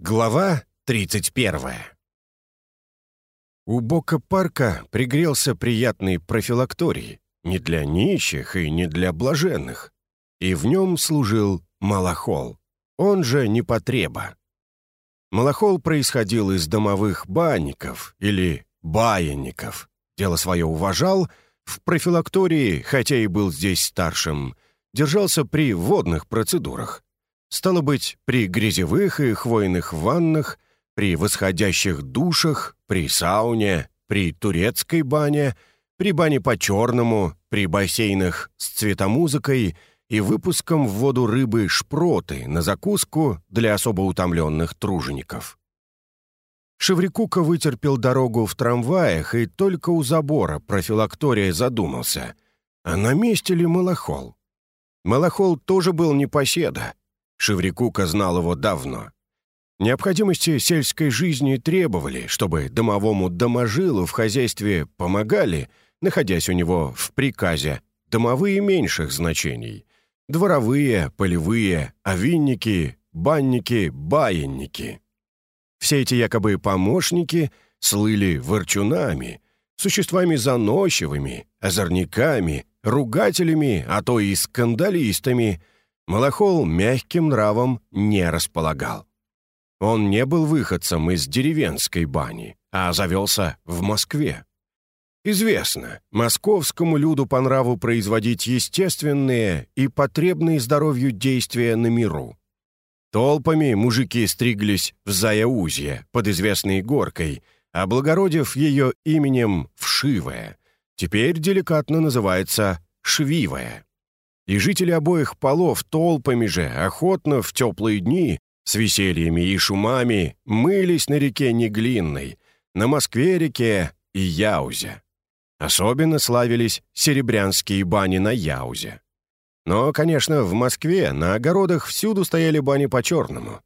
Глава 31 У бока парка пригрелся приятный профилакторий, не для нищих и не для блаженных, и в нем служил малахол, он же непотреба. Малахол происходил из домовых банников или баянников, дело свое уважал, в профилактории, хотя и был здесь старшим, держался при водных процедурах, Стало быть, при грязевых и хвойных ваннах, при восходящих душах, при сауне, при турецкой бане, при бане по-черному, при бассейнах с цветомузыкой и выпуском в воду рыбы шпроты на закуску для особо утомленных тружеников. Шеврикука вытерпел дорогу в трамваях и только у забора профилактория задумался, а на месте ли Малахол? Малахол тоже был непоседа, Шеврикука знал его давно. Необходимости сельской жизни требовали, чтобы домовому доможилу в хозяйстве помогали, находясь у него в приказе, домовые меньших значений. Дворовые, полевые, овинники, банники, баинники. Все эти якобы помощники слыли ворчунами, существами заносчивыми, озорниками, ругателями, а то и скандалистами — Малахол мягким нравом не располагал. Он не был выходцем из деревенской бани, а завелся в Москве. Известно, московскому люду по нраву производить естественные и потребные здоровью действия на миру. Толпами мужики стриглись в Заяузье под известной горкой, облагородив ее именем Вшивая, теперь деликатно называется Швивая и жители обоих полов толпами же охотно в теплые дни с весельями и шумами мылись на реке Неглинной, на Москве-реке и Яузе. Особенно славились серебрянские бани на Яузе. Но, конечно, в Москве на огородах всюду стояли бани по-черному.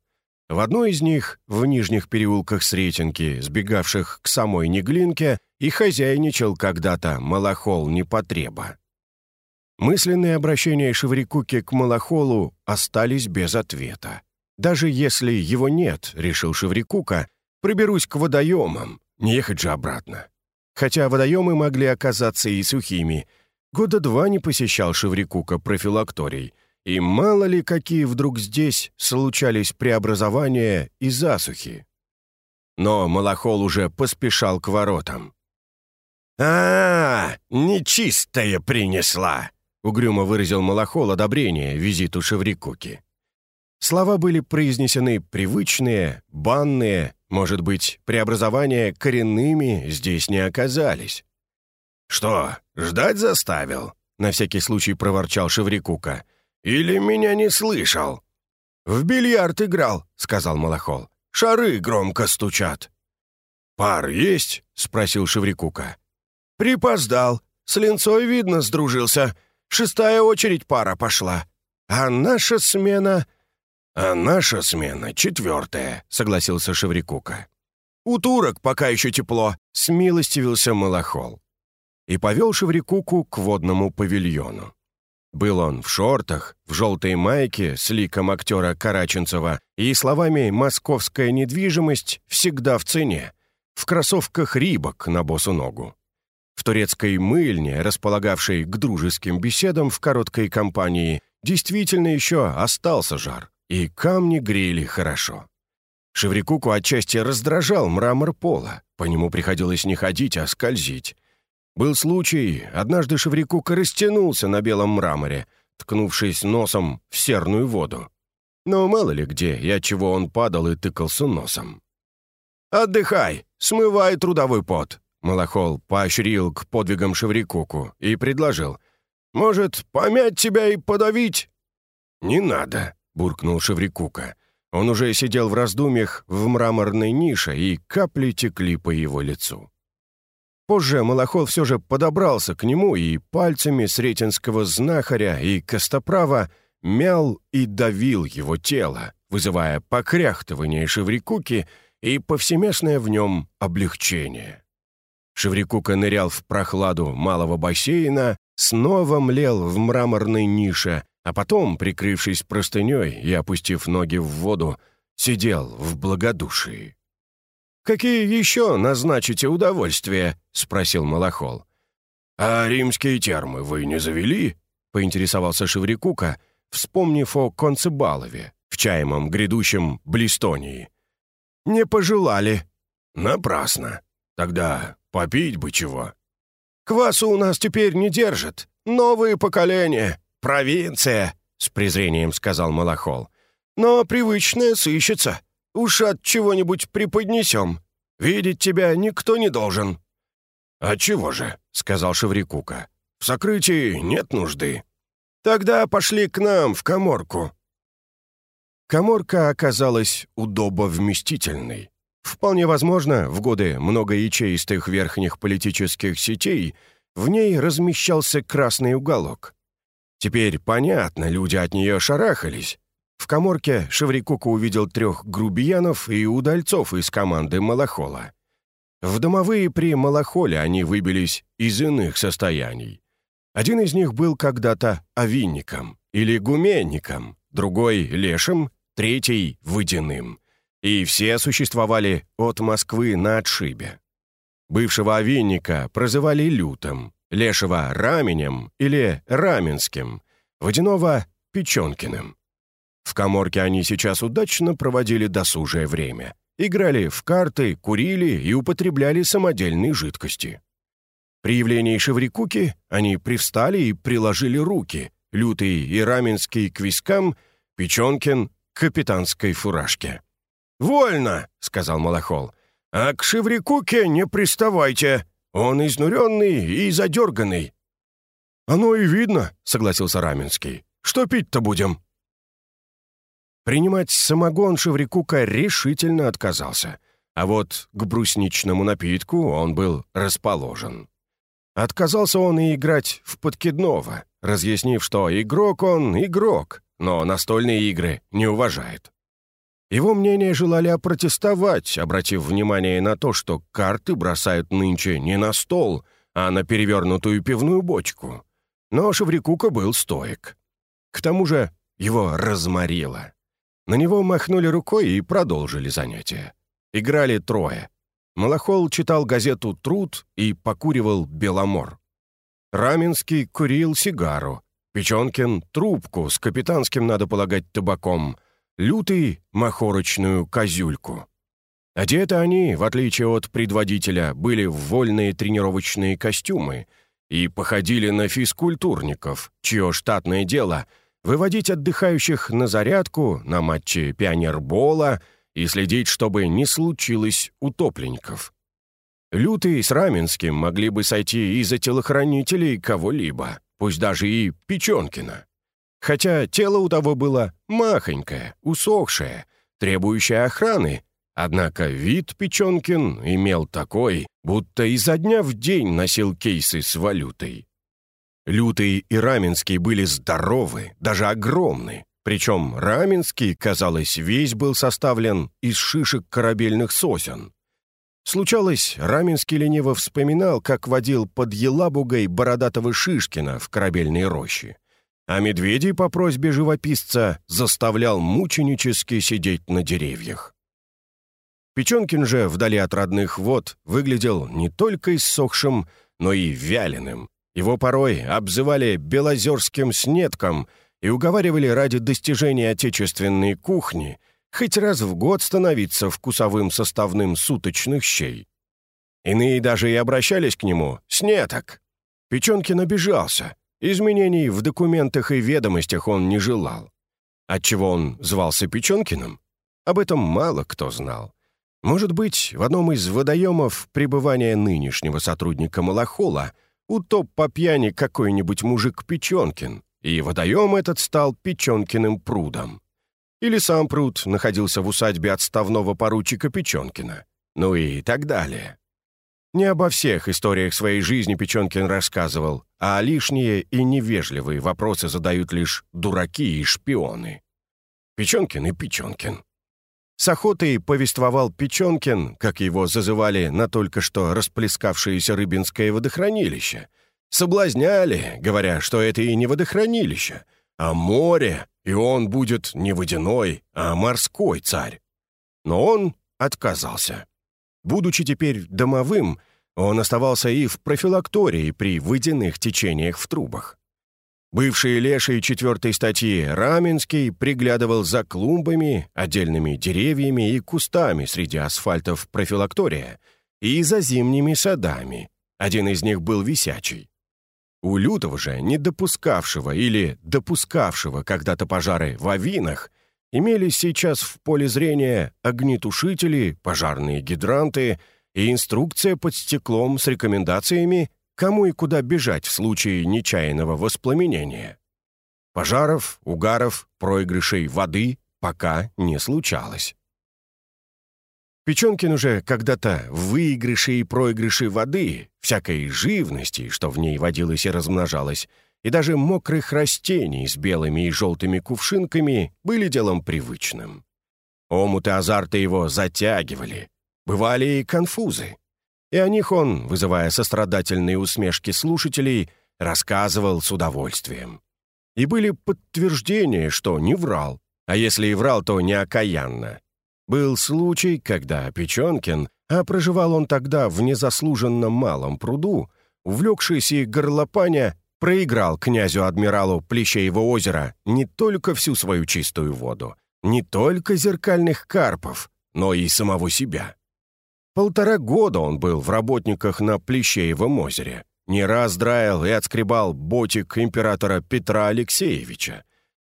В одной из них, в нижних переулках Сретенки, сбегавших к самой Неглинке, и хозяйничал когда-то малохол непотреба. Мысленные обращения Шеврикуки к Малахолу остались без ответа. «Даже если его нет», — решил Шеврикука, — «проберусь к водоемам, не ехать же обратно». Хотя водоемы могли оказаться и сухими. Года два не посещал Шеврикука профилакторий, и мало ли какие вдруг здесь случались преобразования и засухи. Но Малахол уже поспешал к воротам. «А, -а, -а нечистая принесла!» — угрюмо выразил Малахол одобрение визиту Шеврикуки. Слова были произнесены привычные, банные, может быть, преобразования коренными здесь не оказались. «Что, ждать заставил?» — на всякий случай проворчал Шеврикука. «Или меня не слышал?» «В бильярд играл», — сказал Малахол. «Шары громко стучат». «Пар есть?» — спросил Шеврикука. «Припоздал. С линцой, видно, сдружился. Шестая очередь пара пошла. А наша смена...» «А наша смена четвертая», — согласился Шеврикука. «У турок пока еще тепло», — смилостивился Малахол. И повел Шеврикуку к водному павильону. Был он в шортах, в желтой майке с ликом актера Караченцева и словами «московская недвижимость всегда в цене», в кроссовках «Рибок» на босу ногу. В турецкой мыльне, располагавшей к дружеским беседам в короткой компании, действительно еще остался жар, и камни грели хорошо. Шеврикуку отчасти раздражал мрамор пола, по нему приходилось не ходить, а скользить. Был случай, однажды Шеврикука растянулся на белом мраморе, ткнувшись носом в серную воду. Но мало ли где и чего он падал и тыкался носом. «Отдыхай, смывай трудовой пот», Малахол поощрил к подвигам Шеврикуку и предложил. «Может, помять тебя и подавить?» «Не надо», — буркнул Шеврикука. Он уже сидел в раздумьях в мраморной нише, и капли текли по его лицу. Позже Малахол все же подобрался к нему и пальцами сретенского знахаря и костоправа мял и давил его тело, вызывая покряхтывание Шеврикуки и повсеместное в нем облегчение. Шеврикука нырял в прохладу малого бассейна, снова млел в мраморной нише, а потом, прикрывшись простыней и опустив ноги в воду, сидел в благодушии. «Какие еще назначите удовольствия?» — спросил Малахол. «А римские термы вы не завели?» — поинтересовался Шеврикука, вспомнив о Концебалове, в чаемом грядущем Блистонии. «Не пожелали». «Напрасно. Тогда попить бы чего». «Квасу у нас теперь не держат. Новые поколения. Провинция», — с презрением сказал Малахол. «Но привычное сыщется. Уж от чего-нибудь преподнесем. Видеть тебя никто не должен». «А чего же?» — сказал Шеврикука. «В сокрытии нет нужды». «Тогда пошли к нам в коморку». Коморка оказалась удобовместительной. Вполне возможно, в годы многоячеистых верхних политических сетей в ней размещался красный уголок. Теперь понятно, люди от нее шарахались. В коморке Шеврикука увидел трех грубиянов и удальцов из команды Малахола. В домовые при Малахоле они выбились из иных состояний. Один из них был когда-то овинником или гуменником, другой — лешим, третий — водяным. И все существовали от Москвы на отшибе. Бывшего овинника прозывали лютом, лешего — раменем или раменским, водяного — печенкиным. В коморке они сейчас удачно проводили досужее время — играли в карты, курили и употребляли самодельные жидкости. При явлении Шеврикуки они привстали и приложили руки, Лютый и Раменский к вискам, Печенкин к капитанской фуражке. «Вольно!» — сказал Малахол. «А к Шеврикуке не приставайте. Он изнуренный и задерганный». «Оно и видно», — согласился Раменский. «Что пить-то будем?» Принимать самогон Шеврикука решительно отказался, а вот к брусничному напитку он был расположен. Отказался он и играть в подкидного, разъяснив, что игрок он игрок, но настольные игры не уважает. Его мнение желали опротестовать, обратив внимание на то, что карты бросают нынче не на стол, а на перевернутую пивную бочку. Но Шеврикука был стоек. К тому же его разморило. На него махнули рукой и продолжили занятия. Играли трое. Малахол читал газету «Труд» и покуривал «Беломор». Раменский курил сигару. Печенкин — трубку с капитанским, надо полагать, табаком. Лютый — махорочную козюльку. Одеты они, в отличие от предводителя, были в вольные тренировочные костюмы и походили на физкультурников, чье штатное дело — выводить отдыхающих на зарядку, на матчи пионербола и следить, чтобы не случилось утопленников. Лютый с Раменским могли бы сойти и за телохранителей кого-либо, пусть даже и Печенкина. Хотя тело у того было махонькое, усохшее, требующее охраны, однако вид Печенкин имел такой, будто изо дня в день носил кейсы с валютой. Лютый и Раменский были здоровы, даже огромны. Причем Раменский, казалось, весь был составлен из шишек корабельных сосен. Случалось, Раменский лениво вспоминал, как водил под Елабугой бородатого Шишкина в корабельной роще. А медведей по просьбе живописца заставлял мученически сидеть на деревьях. Печенкин же, вдали от родных вод, выглядел не только иссохшим, но и вяленым, его порой обзывали «белозерским снетком» и уговаривали ради достижения отечественной кухни хоть раз в год становиться вкусовым составным суточных щей. Иные даже и обращались к нему «снеток». Печенкин обижался. Изменений в документах и ведомостях он не желал. Отчего он звался Печенкиным? Об этом мало кто знал. Может быть, в одном из водоемов пребывания нынешнего сотрудника Малахола утоп по пьяни какой-нибудь мужик Печенкин, и водоем этот стал Печенкиным прудом. Или сам пруд находился в усадьбе отставного поручика Печенкина. Ну и так далее. Не обо всех историях своей жизни Печенкин рассказывал, а лишние и невежливые вопросы задают лишь дураки и шпионы. Печенкин и Печенкин. С охотой повествовал Печенкин, как его зазывали на только что расплескавшееся рыбинское водохранилище. Соблазняли, говоря, что это и не водохранилище, а море, и он будет не водяной, а морской царь. Но он отказался. Будучи теперь домовым, он оставался и в профилактории при водяных течениях в трубах. Бывший леший четвертой статьи Раменский приглядывал за клумбами, отдельными деревьями и кустами среди асфальтов профилактория и за зимними садами. Один из них был висячий. У Лютого же, не допускавшего или допускавшего когда-то пожары в авинах, имелись сейчас в поле зрения огнетушители, пожарные гидранты и инструкция под стеклом с рекомендациями, кому и куда бежать в случае нечаянного воспламенения. Пожаров, угаров, проигрышей воды пока не случалось. Печенкин уже когда-то выигрыши и проигрыши воды, всякой живности, что в ней водилось и размножалось, и даже мокрых растений с белыми и желтыми кувшинками были делом привычным. Омуты азарта его затягивали. Бывали и конфузы. И о них он, вызывая сострадательные усмешки слушателей, рассказывал с удовольствием. И были подтверждения, что не врал, а если и врал, то не окаянно. Был случай, когда Печенкин, а проживал он тогда в незаслуженно малом пруду, увлекшись и горлопаня, проиграл князю-адмиралу Плещеево озера не только всю свою чистую воду, не только зеркальных карпов, но и самого себя. Полтора года он был в работниках на Плещеевом озере. Не раз драил и отскребал ботик императора Петра Алексеевича.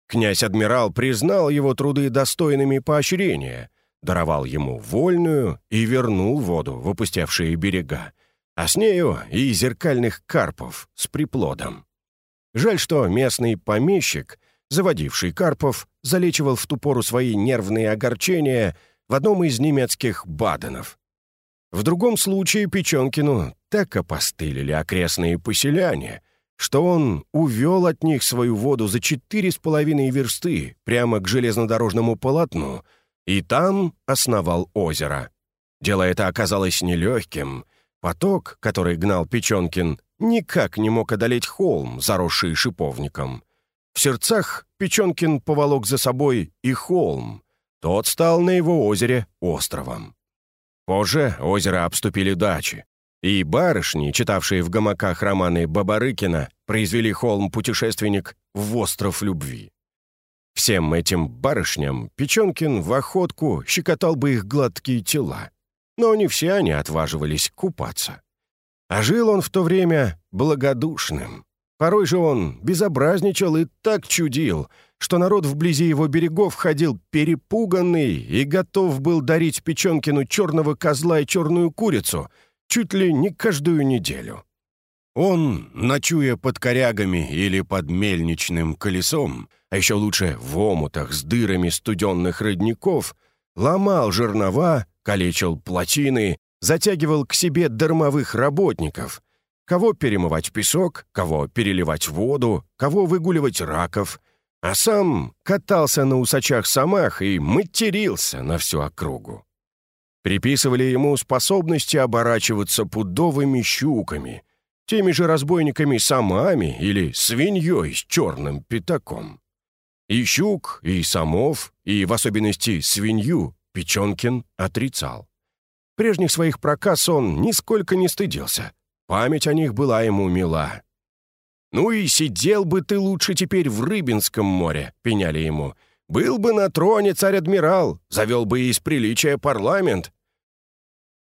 Князь-адмирал признал его труды достойными поощрения, даровал ему вольную и вернул воду в опустевшие берега, а с нею и зеркальных карпов с приплодом. Жаль, что местный помещик, заводивший карпов, залечивал в ту пору свои нервные огорчения в одном из немецких баденов. В другом случае Печенкину так опостылили окрестные поселяне, что он увел от них свою воду за четыре с половиной версты прямо к железнодорожному полотну и там основал озеро. Дело это оказалось нелегким. Поток, который гнал Печенкин, никак не мог одолеть холм, заросший шиповником. В сердцах Печенкин поволок за собой и холм. Тот стал на его озере островом. Позже озеро обступили дачи, и барышни, читавшие в гамаках романы Бабарыкина, произвели холм-путешественник в остров любви. Всем этим барышням Печенкин в охотку щекотал бы их гладкие тела, но не все они отваживались купаться. А жил он в то время благодушным. Порой же он безобразничал и так чудил — что народ вблизи его берегов ходил перепуганный и готов был дарить Печенкину черного козла и черную курицу чуть ли не каждую неделю. Он, ночуя под корягами или под мельничным колесом, а еще лучше в омутах с дырами студенных родников, ломал жернова, калечил плотины, затягивал к себе дармовых работников, кого перемывать песок, кого переливать воду, кого выгуливать раков, а сам катался на усачах-самах и матерился на всю округу. Приписывали ему способности оборачиваться пудовыми щуками, теми же разбойниками-самами или свиньей с черным пятаком. И щук, и самов, и в особенности свинью Печенкин отрицал. Прежних своих проказ он нисколько не стыдился. Память о них была ему мила. «Ну и сидел бы ты лучше теперь в Рыбинском море», — пеняли ему. «Был бы на троне царь-адмирал, завел бы из приличия парламент».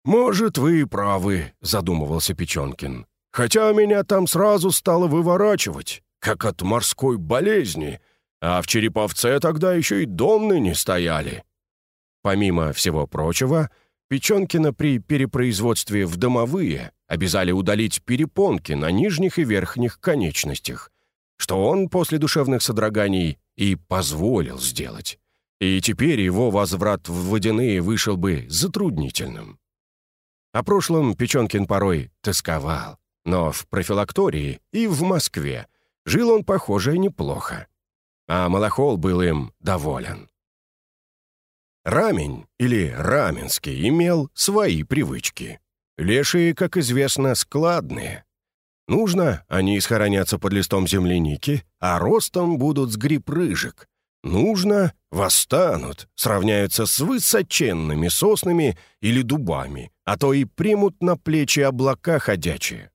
«Может, вы и правы», — задумывался Печенкин. «Хотя меня там сразу стало выворачивать, как от морской болезни, а в Череповце тогда еще и домны не стояли». Помимо всего прочего, Печенкина при перепроизводстве в домовые обязали удалить перепонки на нижних и верхних конечностях, что он после душевных содроганий и позволил сделать. И теперь его возврат в водяные вышел бы затруднительным. О прошлом Печенкин порой тосковал, но в профилактории и в Москве жил он, похоже, неплохо. А Малахол был им доволен. Рамень или Раменский имел свои привычки. Лешие, как известно, складные. Нужно, они схоронятся под листом земляники, а ростом будут с гриб рыжик. Нужно — восстанут, сравняются с высоченными соснами или дубами, а то и примут на плечи облака ходячие.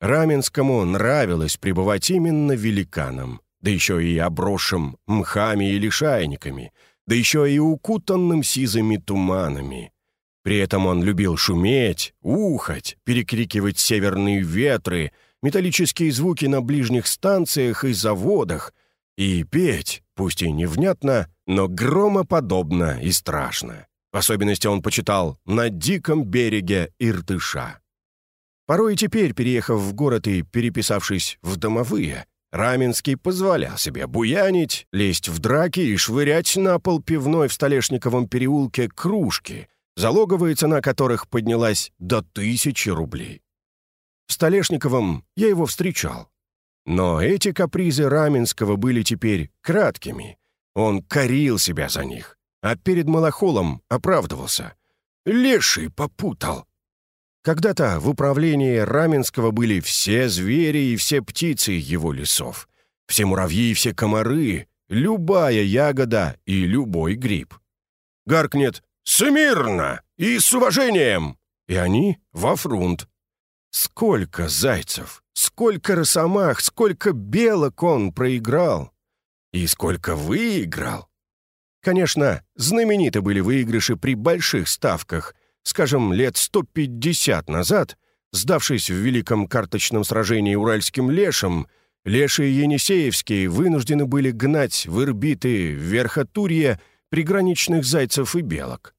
Раменскому нравилось пребывать именно великаном, да еще и обросшим мхами и лишайниками, да еще и укутанным сизыми туманами. При этом он любил шуметь, ухать, перекрикивать северные ветры, металлические звуки на ближних станциях и заводах и петь, пусть и невнятно, но громоподобно и страшно. В особенности он почитал «На диком береге Иртыша». Порой и теперь, переехав в город и переписавшись в домовые, Раменский позволял себе буянить, лезть в драки и швырять на пол пивной в Столешниковом переулке кружки, залоговая цена которых поднялась до тысячи рублей. В Столешниковом я его встречал. Но эти капризы Раменского были теперь краткими. Он корил себя за них, а перед Малахолом оправдывался. «Леший попутал. Когда-то в управлении Раменского были все звери и все птицы его лесов, все муравьи и все комары, любая ягода и любой гриб. Гаркнет «Смирно! И с уважением!» И они во фрунт. Сколько зайцев, сколько росомах, сколько белок он проиграл. И сколько выиграл. Конечно, знамениты были выигрыши при больших ставках, скажем, лет 150 назад, сдавшись в великом карточном сражении уральским лешим, леши Енисеевские вынуждены были гнать в Ирбиты, в приграничных зайцев и белок.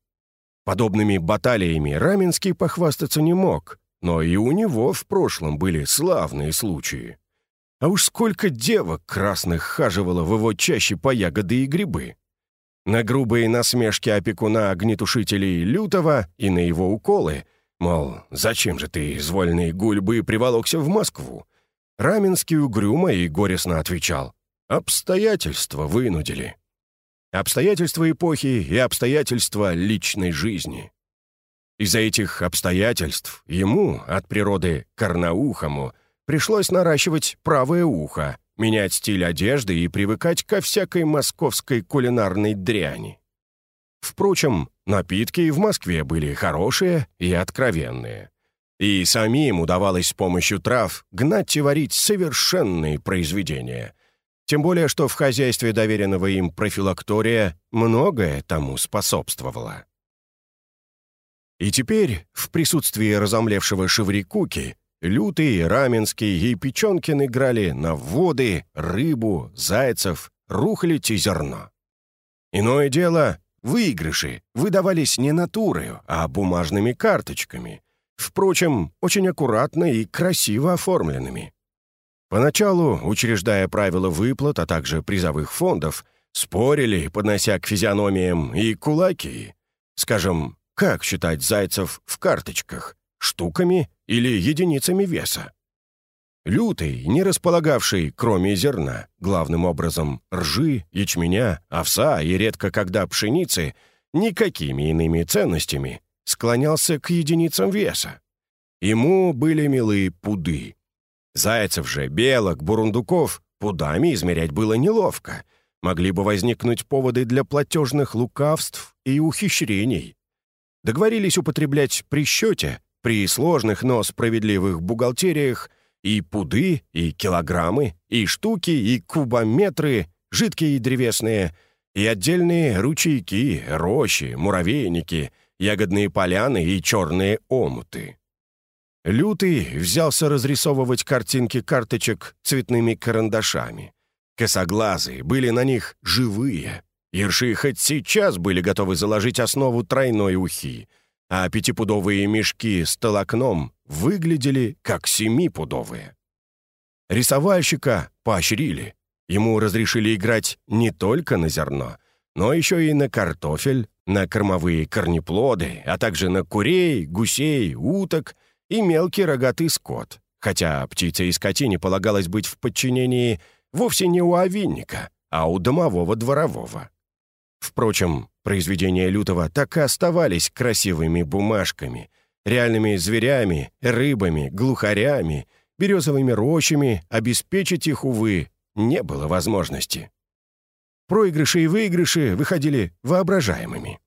Подобными баталиями Раменский похвастаться не мог, но и у него в прошлом были славные случаи. А уж сколько девок красных хаживало в его чаще по ягоды и грибы. На грубые насмешки опекуна огнетушителей Лютого и на его уколы, мол, зачем же ты из вольной гульбы приволокся в Москву, Раменский угрюмо и горестно отвечал «Обстоятельства вынудили». Обстоятельства эпохи и обстоятельства личной жизни. Из-за этих обстоятельств ему, от природы корноухому, пришлось наращивать правое ухо, менять стиль одежды и привыкать ко всякой московской кулинарной дряни. Впрочем, напитки и в Москве были хорошие и откровенные. И самим удавалось с помощью трав гнать и варить совершенные произведения. Тем более, что в хозяйстве доверенного им профилактория многое тому способствовало. И теперь, в присутствии разомлевшего Шеврикуки, Лютый, Раменский и Печенкин играли на воды, рыбу, зайцев, рухлядь и зерно. Иное дело, выигрыши выдавались не натурою, а бумажными карточками, впрочем, очень аккуратно и красиво оформленными. Поначалу, учреждая правила выплат, а также призовых фондов, спорили, поднося к физиономиям и кулаки. Скажем, как считать зайцев в карточках? Штуками или единицами веса. Лютый, не располагавший, кроме зерна, главным образом ржи, ячменя, овса и редко когда пшеницы, никакими иными ценностями, склонялся к единицам веса. Ему были милы пуды. Зайцев же, белок, бурундуков пудами измерять было неловко. Могли бы возникнуть поводы для платежных лукавств и ухищрений. Договорились употреблять при счете при сложных, но справедливых бухгалтериях и пуды, и килограммы, и штуки, и кубометры, жидкие и древесные, и отдельные ручейки, рощи, муравейники, ягодные поляны и черные омуты. Лютый взялся разрисовывать картинки карточек цветными карандашами. Косоглазые были на них живые. Ерши хоть сейчас были готовы заложить основу тройной ухи — а пятипудовые мешки с толокном выглядели как семипудовые. Рисовальщика поощрили. Ему разрешили играть не только на зерно, но еще и на картофель, на кормовые корнеплоды, а также на курей, гусей, уток и мелкий рогатый скот, хотя птице и скотине полагалось быть в подчинении вовсе не у овинника, а у домового дворового. Впрочем, произведения Лютого так и оставались красивыми бумажками, реальными зверями, рыбами, глухарями, березовыми рощами, обеспечить их, увы, не было возможности. Проигрыши и выигрыши выходили воображаемыми.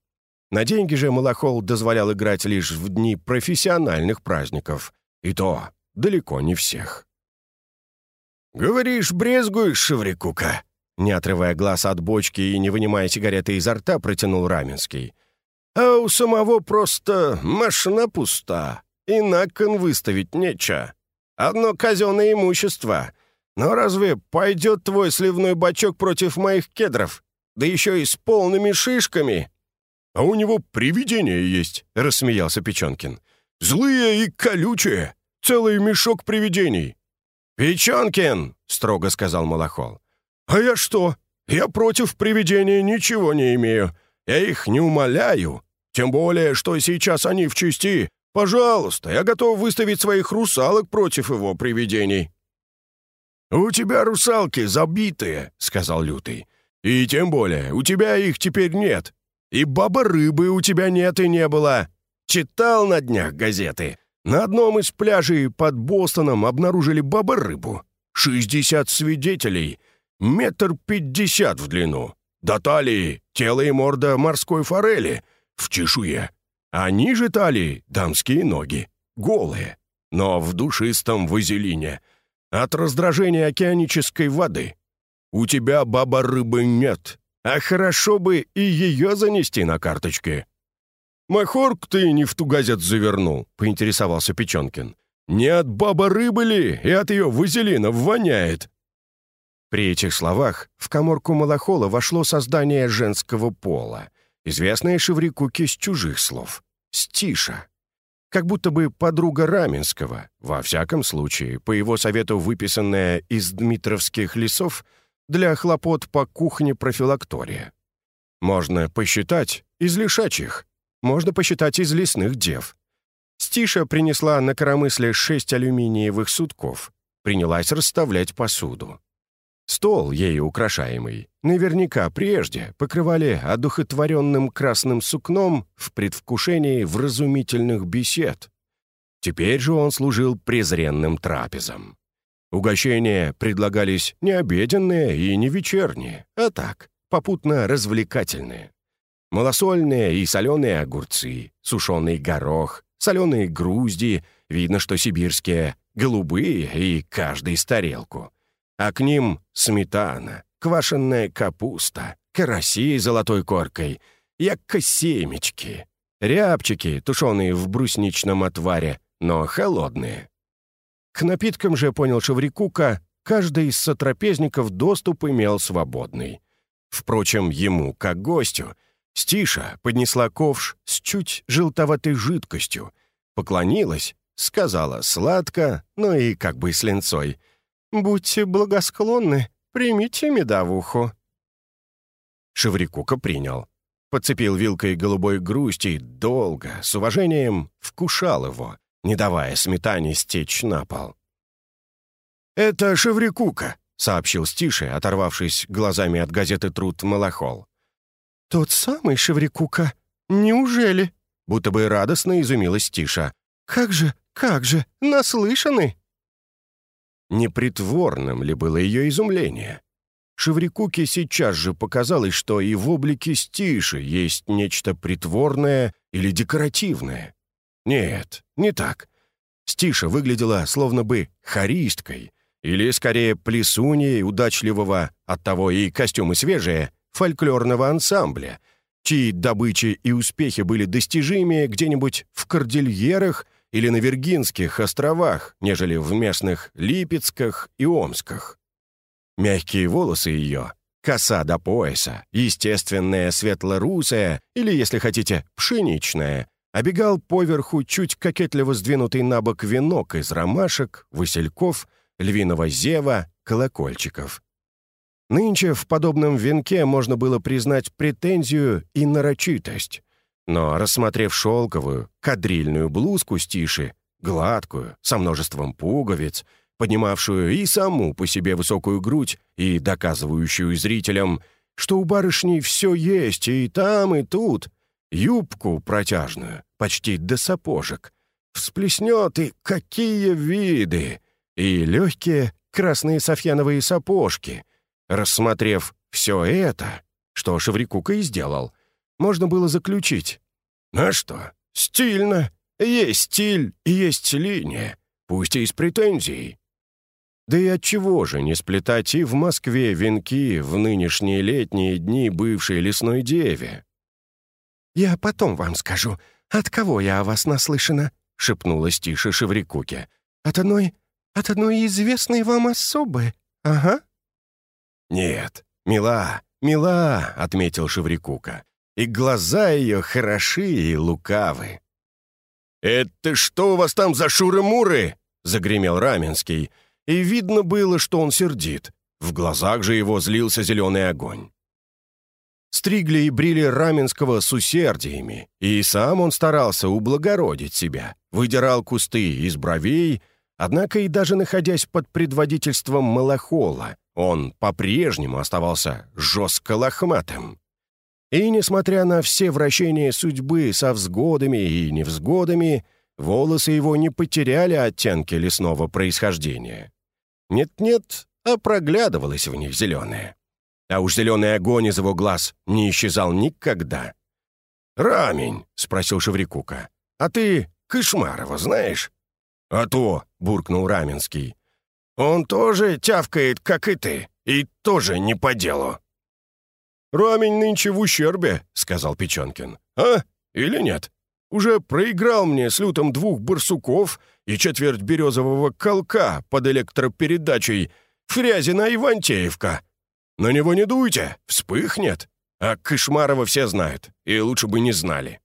На деньги же Малахол дозволял играть лишь в дни профессиональных праздников, и то далеко не всех. «Говоришь, брезгуешь, Шеврикука?» Не отрывая глаз от бочки и не вынимая сигареты изо рта, протянул Раменский. «А у самого просто машина пуста, и на кон выставить нечего. Одно казенное имущество. Но разве пойдет твой сливной бачок против моих кедров? Да еще и с полными шишками!» «А у него привидение есть», — рассмеялся Печенкин. «Злые и колючие. Целый мешок привидений». «Печенкин!» — строго сказал Малахол. «А я что? Я против привидения ничего не имею. Я их не умоляю. Тем более, что сейчас они в чести. Пожалуйста, я готов выставить своих русалок против его привидений». «У тебя русалки забитые», — сказал Лютый. «И тем более, у тебя их теперь нет. И баба-рыбы у тебя нет и не было. Читал на днях газеты. На одном из пляжей под Бостоном обнаружили баба-рыбу. 60 свидетелей. Метр пятьдесят в длину. До талии тело и морда морской форели. В чешуе. А ниже талии дамские ноги. Голые. Но в душистом вазелине. От раздражения океанической воды. У тебя баба-рыбы нет. А хорошо бы и ее занести на карточке». «Махорк ты не в ту газет завернул», — поинтересовался Печенкин. «Не от баба рыбы ли и от ее вазелина воняет?» При этих словах в коморку Малахола вошло создание женского пола, известное Шеврикуке с чужих слов — Стиша. Как будто бы подруга Раменского, во всяком случае, по его совету выписанная из Дмитровских лесов — для хлопот по кухне профилактория. Можно посчитать из лишачих, можно посчитать из лесных дев. Стиша принесла на коромысле шесть алюминиевых сутков, принялась расставлять посуду. Стол, ею украшаемый, наверняка прежде покрывали одухотворенным красным сукном в предвкушении вразумительных бесед. Теперь же он служил презренным трапезом. Угощения предлагались не обеденные и не вечерние, а так, попутно развлекательные. Малосольные и соленые огурцы, сушеный горох, соленые грузди, видно, что сибирские, голубые и каждый с тарелку. А к ним сметана, квашеная капуста, караси золотой коркой, якосемечки, рябчики, тушеные в брусничном отваре, но холодные. К напиткам же, понял Шеврикука, каждый из сотрапезников доступ имел свободный. Впрочем, ему, как гостю, Стиша поднесла ковш с чуть желтоватой жидкостью, поклонилась, сказала сладко, но и как бы с линцой. «Будьте благосклонны, примите медовуху». Шеврикука принял. Подцепил вилкой голубой грусть и долго, с уважением, вкушал его не давая сметане стечь на пол. «Это Шеврикука», — сообщил Стише, оторвавшись глазами от газеты «Труд Малахол». «Тот самый Шеврикука? Неужели?» Будто бы радостно изумилась Тиша. «Как же, как же, наслышаны!» Непритворным ли было ее изумление? Шеврикуке сейчас же показалось, что и в облике Стиши есть нечто притворное или декоративное. Нет, не так. Стиша выглядела словно бы харисткой, или, скорее, плесуньей удачливого, оттого и костюмы свежие, фольклорного ансамбля, чьи добычи и успехи были достижимее где-нибудь в Кордильерах или на Виргинских островах, нежели в местных Липецках и Омсках. Мягкие волосы ее, коса до пояса, естественная светло-русая или, если хотите, пшеничная, обегал поверху чуть кокетливо сдвинутый на бок венок из ромашек, васильков, львиного зева, колокольчиков. Нынче в подобном венке можно было признать претензию и нарочитость. Но, рассмотрев шелковую, кадрильную блузку стиши, гладкую, со множеством пуговиц, поднимавшую и саму по себе высокую грудь и доказывающую зрителям, что у барышни все есть и там, и тут, юбку протяжную, почти до сапожек. Всплеснет, и какие виды! И легкие красные софьяновые сапожки. Рассмотрев все это, что Шеврикука и сделал, можно было заключить. А что, стильно. Есть стиль и есть линия, пусть и с претензией. Да и отчего же не сплетать и в Москве венки в нынешние летние дни бывшей лесной деве? «Я потом вам скажу, от кого я о вас наслышана», — шепнула Стиша Шеврикуке. «От одной... от одной известной вам особы, ага». «Нет, мила, мила», — отметил Шеврикука. «И глаза ее хороши и лукавы». «Это что у вас там за шуры-муры?» — загремел Раменский, и видно было, что он сердит. В глазах же его злился зеленый огонь. Стригли и брили Раменского с усердиями, и сам он старался ублагородить себя, выдирал кусты из бровей, однако и даже находясь под предводительством Малахола, он по-прежнему оставался жестко лохматым. И, несмотря на все вращения судьбы со взгодами и невзгодами, волосы его не потеряли оттенки лесного происхождения. Нет-нет, а проглядывалось в них зеленое. А уж зеленый огонь из его глаз не исчезал никогда. «Рамень», — спросил Шеврикука, — «а ты Кышмарова знаешь?» «А то», — буркнул Раменский, он тоже тявкает, как и ты, и тоже не по делу». «Рамень нынче в ущербе», — сказал Печенкин. «А? Или нет? Уже проиграл мне с лютом двух барсуков и четверть березового колка под электропередачей Фрязина-Ивантеевка. На него не дуйте, вспыхнет. А Кышмарова все знают, и лучше бы не знали».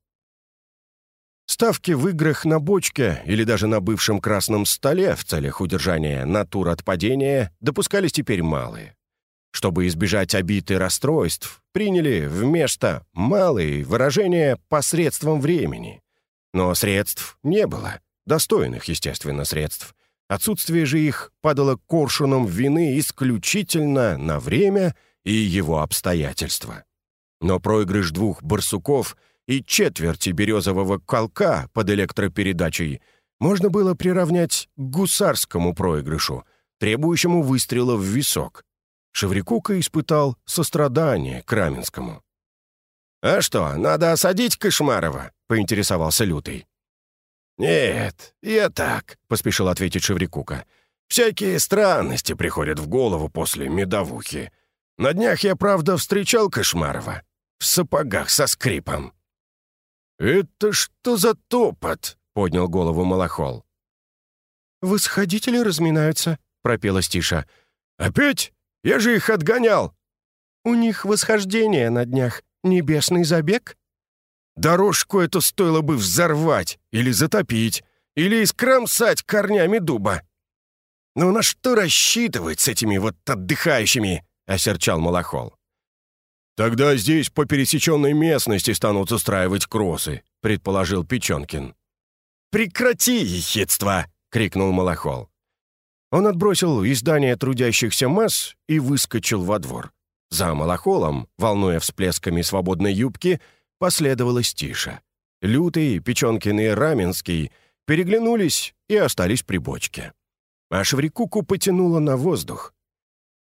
Ставки в играх на бочке или даже на бывшем красном столе в целях удержания натур от падения допускались теперь малые. Чтобы избежать обид и расстройств, приняли вместо малые выражения посредством времени. Но средств не было, достойных, естественно, средств. Отсутствие же их падало коршуном вины исключительно на время и его обстоятельства. Но проигрыш двух барсуков — и четверти березового колка под электропередачей можно было приравнять к гусарскому проигрышу, требующему выстрела в висок. Шеврикука испытал сострадание к Раменскому. «А что, надо осадить Кошмарова?» — поинтересовался Лютый. «Нет, я так», — поспешил ответить Шеврикука. «Всякие странности приходят в голову после медовухи. На днях я, правда, встречал Кошмарова. В сапогах со скрипом. «Это что за топот?» — поднял голову Малахол. «Восходители разминаются», — пропела Стиша. «Опять? Я же их отгонял!» «У них восхождение на днях. Небесный забег?» «Дорожку эту стоило бы взорвать, или затопить, или искромсать корнями дуба». «Ну на что рассчитывать с этими вот отдыхающими?» — осерчал Малахол. «Тогда здесь по пересеченной местности станут устраивать кроссы», — предположил Печенкин. «Прекрати ехидство!» — крикнул Малахол. Он отбросил издание трудящихся масс и выскочил во двор. За Малахолом, волнуя всплесками свободной юбки, последовала стиша. Лютый, Печенкин и Раменский переглянулись и остались при бочке. А Шеврикуку потянуло на воздух.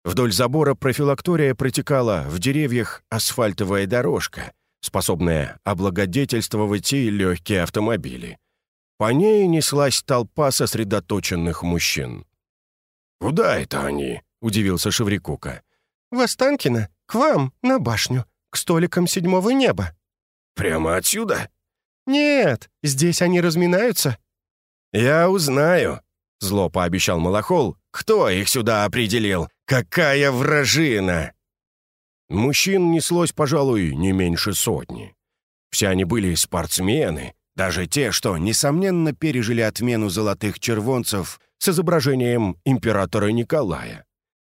Вдоль забора профилактория протекала в деревьях асфальтовая дорожка, способная облагодетельствовать и легкие автомобили. По ней неслась толпа сосредоточенных мужчин. «Куда это они?» — удивился Шеврикука. «В Останкино, к вам, на башню, к столикам седьмого неба». «Прямо отсюда?» «Нет, здесь они разминаются». «Я узнаю», — зло пообещал Малахол. «Кто их сюда определил? Какая вражина!» Мужчин неслось, пожалуй, не меньше сотни. Все они были спортсмены, даже те, что, несомненно, пережили отмену золотых червонцев с изображением императора Николая.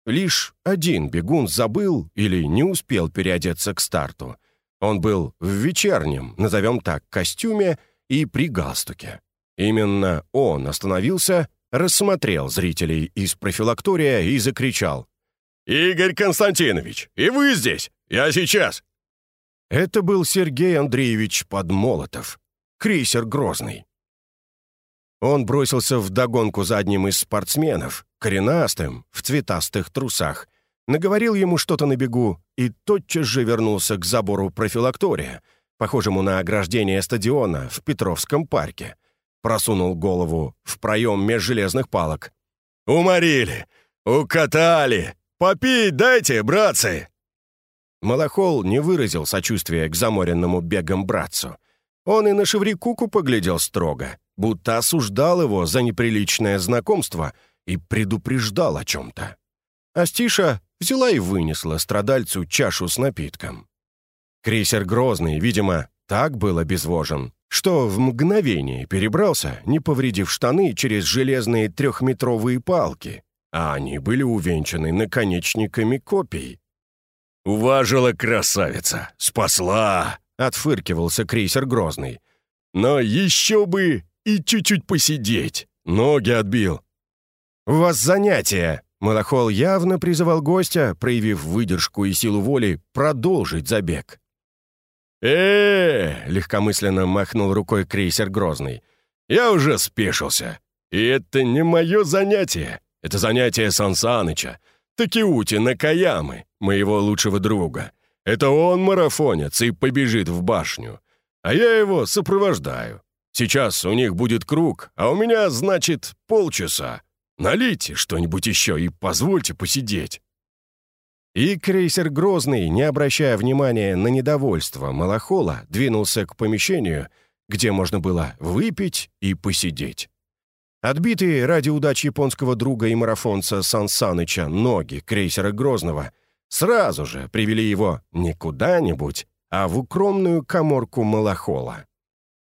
Лишь один бегун забыл или не успел переодеться к старту. Он был в вечернем, назовем так, костюме и при галстуке. Именно он остановился рассмотрел зрителей из профилактория и закричал. «Игорь Константинович, и вы здесь? Я сейчас!» Это был Сергей Андреевич Подмолотов, крейсер Грозный. Он бросился в догонку за одним из спортсменов, коренастым, в цветастых трусах, наговорил ему что-то на бегу и тотчас же вернулся к забору профилактория, похожему на ограждение стадиона в Петровском парке. Просунул голову в проем меж железных палок. «Уморили! Укатали! Попить дайте, братцы!» Малахол не выразил сочувствия к заморенному бегом братцу. Он и на Шеврикуку поглядел строго, будто осуждал его за неприличное знакомство и предупреждал о чем-то. Астиша взяла и вынесла страдальцу чашу с напитком. Крейсер Грозный, видимо, так был обезвожен, что в мгновение перебрался, не повредив штаны через железные трехметровые палки, а они были увенчаны наконечниками копий. «Уважила красавица! Спасла!» — отфыркивался крейсер Грозный. «Но еще бы и чуть-чуть посидеть! Ноги отбил!» «У вас занятия!» Малахол явно призывал гостя, проявив выдержку и силу воли, продолжить забег. э, легкомысленно махнул рукой крейсер Грозный. «Я уже спешился. И это не мое занятие. Это занятие Сансаныча, Такиути Накаямы, моего лучшего друга. Это он марафонец и побежит в башню. А я его сопровождаю. Сейчас у них будет круг, а у меня, значит, полчаса. Налейте что-нибудь еще и позвольте посидеть». И крейсер «Грозный», не обращая внимания на недовольство Малахола, двинулся к помещению, где можно было выпить и посидеть. Отбитые ради удачи японского друга и марафонца Сан Саныча ноги крейсера Грозного сразу же привели его не куда-нибудь, а в укромную коморку Малахола.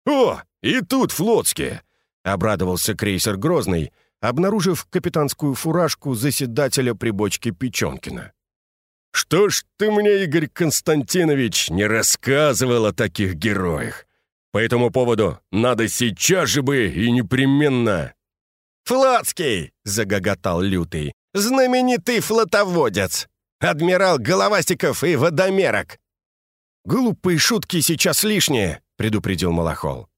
«О, и тут флотские!» — обрадовался крейсер Грозный — обнаружив капитанскую фуражку заседателя при бочке Печенкина. «Что ж ты мне, Игорь Константинович, не рассказывал о таких героях? По этому поводу надо сейчас же бы и непременно...» «Флотский!» — загоготал Лютый. «Знаменитый флотоводец! Адмирал Головастиков и Водомерок!» «Глупые шутки сейчас лишние», — предупредил Малахол.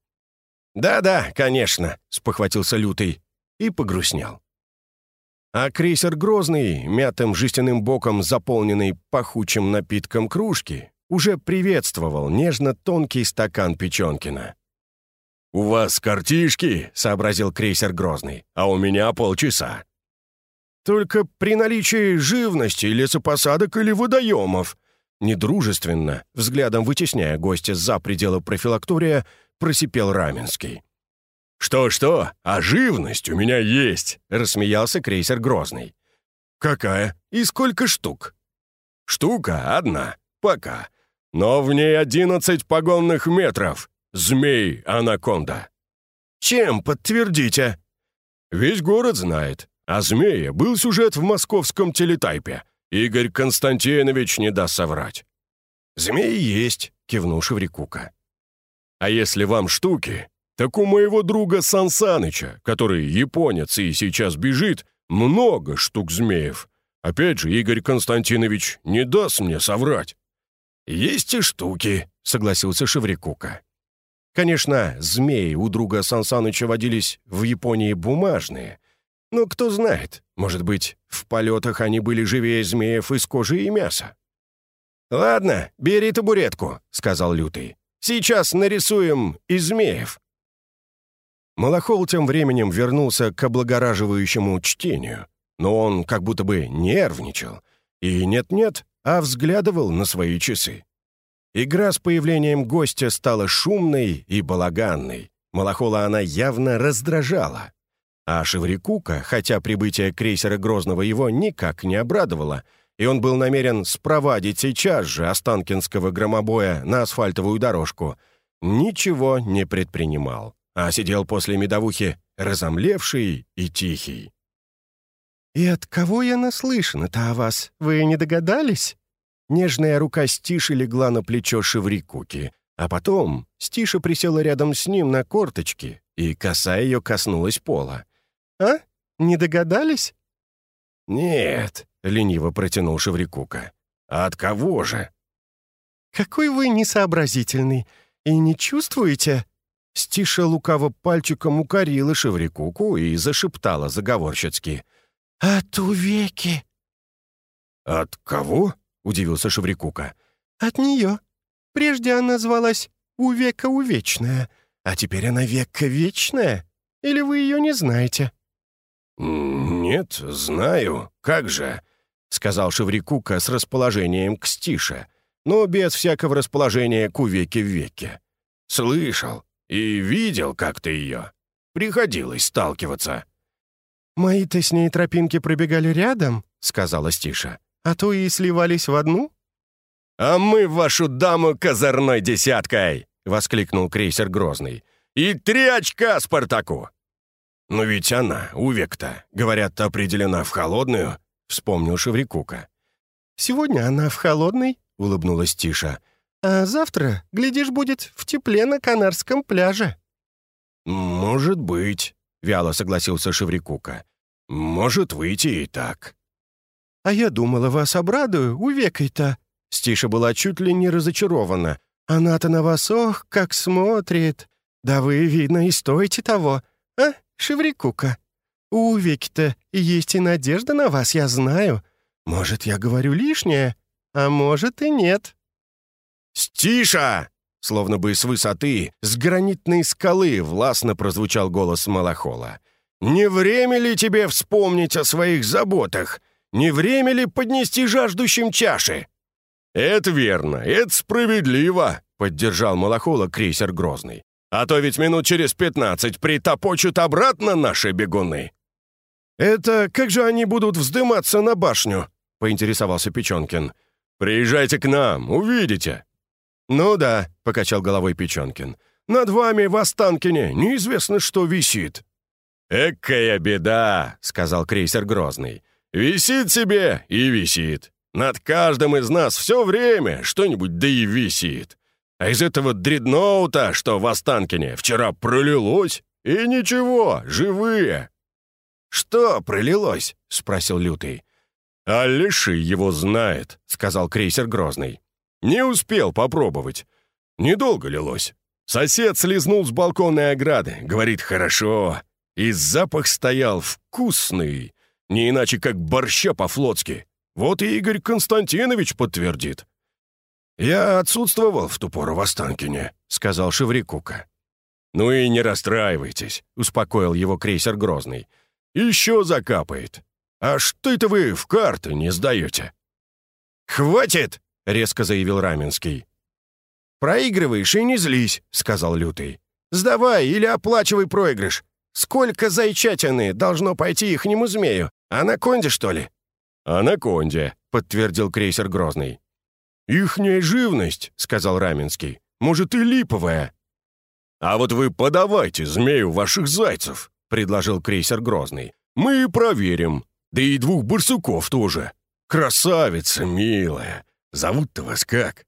«Да-да, конечно», — спохватился Лютый и погрустнел. А крейсер «Грозный», мятым жестяным боком заполненный пахучим напитком кружки, уже приветствовал нежно-тонкий стакан Печенкина. «У вас картишки», — сообразил крейсер «Грозный», «а у меня полчаса». «Только при наличии живности, лесопосадок или водоемов», недружественно, взглядом вытесняя гостя за пределы профилактория, просипел Раменский. «Что-что, а живность у меня есть», — рассмеялся крейсер Грозный. «Какая? И сколько штук?» «Штука одна, пока. Но в ней одиннадцать погонных метров. Змей-анаконда». «Чем подтвердите?» «Весь город знает. А змея был сюжет в московском телетайпе. Игорь Константинович не даст соврать». «Змеи есть», — кивнул Шеврикука. «А если вам штуки, так у моего друга Сансаныча, который японец и сейчас бежит, много штук змеев. Опять же, Игорь Константинович не даст мне соврать». «Есть и штуки», — согласился Шеврикука. Конечно, змеи у друга Сансаныча водились в Японии бумажные. Но кто знает, может быть, в полетах они были живее змеев из кожи и мяса. «Ладно, бери табуретку», — сказал Лютый. «Сейчас нарисуем из змеев». Малахол тем временем вернулся к облагораживающему чтению, но он как будто бы нервничал. И нет-нет, а взглядывал на свои часы. Игра с появлением гостя стала шумной и балаганной. Малахола она явно раздражала. А Шеврикука, хотя прибытие крейсера Грозного его никак не обрадовало, и он был намерен спровадить сейчас же Останкинского громобоя на асфальтовую дорожку, ничего не предпринимал а сидел после медовухи разомлевший и тихий. «И от кого я наслышана-то о вас? Вы не догадались?» Нежная рука Стиши легла на плечо Шеврикуки, а потом Стиша присела рядом с ним на корточки, и коса ее коснулась пола. «А? Не догадались?» «Нет», — лениво протянул Шеврикука. «А от кого же?» «Какой вы несообразительный! И не чувствуете?» Стиша лукаво пальчиком укорила Шеврикуку и зашептала заговорщицки. «От увеки!» «От кого?» — удивился Шеврикука. «От нее. Прежде она звалась Увека Увечная, а теперь она Века Вечная. Или вы ее не знаете?» «Нет, знаю. Как же?» — сказал Шеврикука с расположением к Стише, но без всякого расположения к Увеке Веке. «Слышал и видел как-то ее. Приходилось сталкиваться». «Мои-то с ней тропинки пробегали рядом», — сказала Стиша, «а то и сливались в одну». «А мы вашу даму козырной десяткой!» — воскликнул крейсер Грозный. «И три очка Спартаку!» «Но ведь она, Увек-то, говорят, определена в холодную», — вспомнил Шеврикука. «Сегодня она в холодной», — улыбнулась Тиша. «А завтра, глядишь, будет в тепле на Канарском пляже». «Может быть», — вяло согласился Шеврикука. «Может выйти и так». «А я думала, вас обрадую, увекой-то». Стиша была чуть ли не разочарована. «Она-то на вас, ох, как смотрит! Да вы, видно, и стоите того, а, Шеврикука? У Увеки-то есть и надежда на вас, я знаю. Может, я говорю лишнее, а может и нет». «Стиша!» Словно бы с высоты, с гранитной скалы властно прозвучал голос Малахола. «Не время ли тебе вспомнить о своих заботах? Не время ли поднести жаждущим чаши?» «Это верно, это справедливо», — поддержал Малахола крейсер Грозный. «А то ведь минут через пятнадцать притопочут обратно наши бегуны». «Это как же они будут вздыматься на башню?» — поинтересовался Печенкин. «Приезжайте к нам, увидите», «Ну да», — покачал головой Печенкин. «Над вами в Останкине неизвестно, что висит». «Экая беда», — сказал крейсер Грозный. «Висит себе и висит. Над каждым из нас все время что-нибудь да и висит. А из этого дредноута, что в Останкине, вчера пролилось, и ничего, живые». «Что пролилось?» — спросил Лютый. «А леший его знает», — сказал крейсер Грозный. Не успел попробовать. Недолго лилось. Сосед слезнул с балконной ограды. Говорит, хорошо. И запах стоял вкусный. Не иначе, как борща по-флотски. Вот и Игорь Константинович подтвердит. «Я отсутствовал в ту пору в Останкине», — сказал Шеврикука. «Ну и не расстраивайтесь», — успокоил его крейсер Грозный. «Еще закапает. А что это вы в карты не сдаете?» «Хватит!» — резко заявил Раменский. «Проигрываешь и не злись», — сказал Лютый. «Сдавай или оплачивай проигрыш. Сколько зайчатины должно пойти ихнему змею? Анаконде, что ли?» «Анаконде», — подтвердил крейсер Грозный. «Ихняя живность», — сказал Раменский. «Может, и липовая». «А вот вы подавайте змею ваших зайцев», — предложил крейсер Грозный. «Мы проверим. Да и двух барсуков тоже. Красавица, милая. Зовут-то вас как?»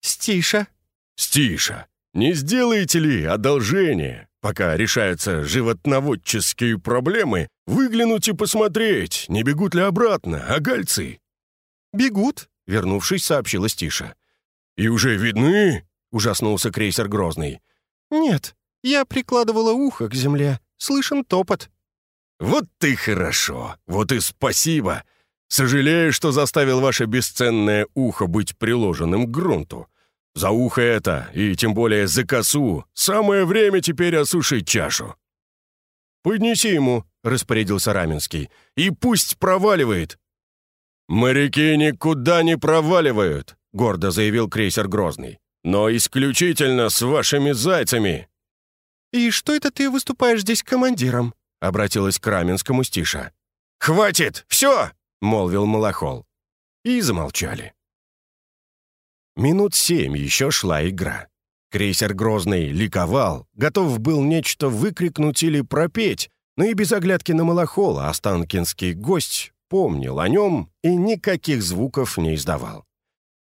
«Стиша». «Стиша, не сделаете ли одолжение, пока решаются животноводческие проблемы, выглянуть и посмотреть, не бегут ли обратно, а гальцы?» «Бегут», — вернувшись, сообщила Стиша. «И уже видны?» — ужаснулся крейсер Грозный. «Нет, я прикладывала ухо к земле. Слышен топот». «Вот ты хорошо! Вот и спасибо! Сожалею, что заставил ваше бесценное ухо быть приложенным к грунту. За ухо это, и тем более за косу, самое время теперь осушить чашу». «Поднеси ему», — распорядился Раменский, — «и пусть проваливает». «Моряки никуда не проваливают», — гордо заявил крейсер Грозный. «Но исключительно с вашими зайцами». «И что это ты выступаешь здесь командиром?» — обратилась к Раменскому Стиша. «Хватит! Все!» — молвил Малахол. И замолчали. Минут семь еще шла игра. Крейсер Грозный ликовал, готов был нечто выкрикнуть или пропеть, но и без оглядки на Малахола останкинский гость помнил о нем и никаких звуков не издавал.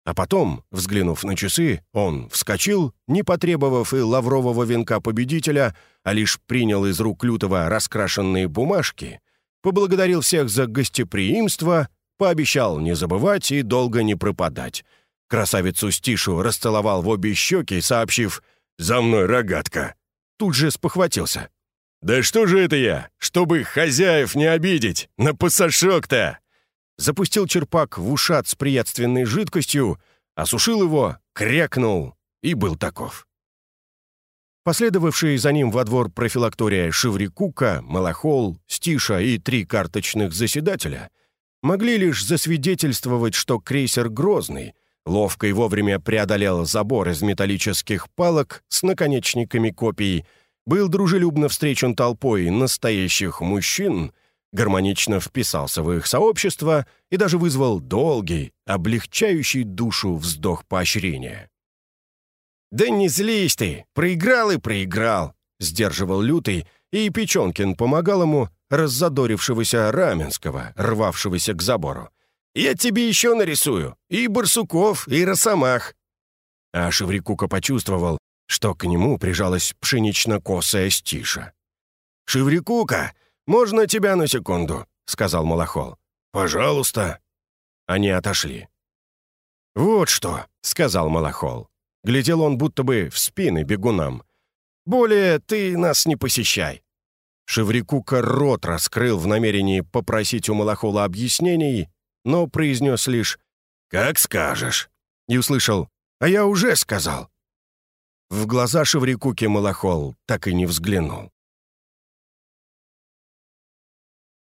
А потом, взглянув на часы, он вскочил, не потребовав и лаврового венка победителя, а лишь принял из рук Лютого раскрашенные бумажки, поблагодарил всех за гостеприимство, пообещал не забывать и долго не пропадать. Красавицу Стишу расцеловал в обе щеки, сообщив «За мной рогатка». Тут же спохватился. «Да что же это я? Чтобы хозяев не обидеть, на пасашок-то!» запустил черпак в ушат с приятственной жидкостью, осушил его, крякнул и был таков. Последовавшие за ним во двор профилактория Шеврикука, Малахол, Стиша и три карточных заседателя могли лишь засвидетельствовать, что крейсер «Грозный» ловко и вовремя преодолел забор из металлических палок с наконечниками копий, был дружелюбно встречен толпой настоящих мужчин, гармонично вписался в их сообщество и даже вызвал долгий, облегчающий душу вздох поощрения. «Да не злись ты! Проиграл и проиграл!» — сдерживал Лютый, и Печенкин помогал ему, раззадорившегося Раменского, рвавшегося к забору. «Я тебе еще нарисую! И барсуков, и росомах!» А Шеврикука почувствовал, что к нему прижалась пшенично-косая стиша. «Шеврикука, можно тебя на секунду?» — сказал Малахол. «Пожалуйста». Они отошли. «Вот что», — сказал Малахол. Глядел он будто бы в спины бегунам. «Более ты нас не посещай». Шеврикука рот раскрыл в намерении попросить у Малахола объяснений, но произнес лишь «Как скажешь» и услышал «А я уже сказал». В глаза Шеврикуке Малахол так и не взглянул.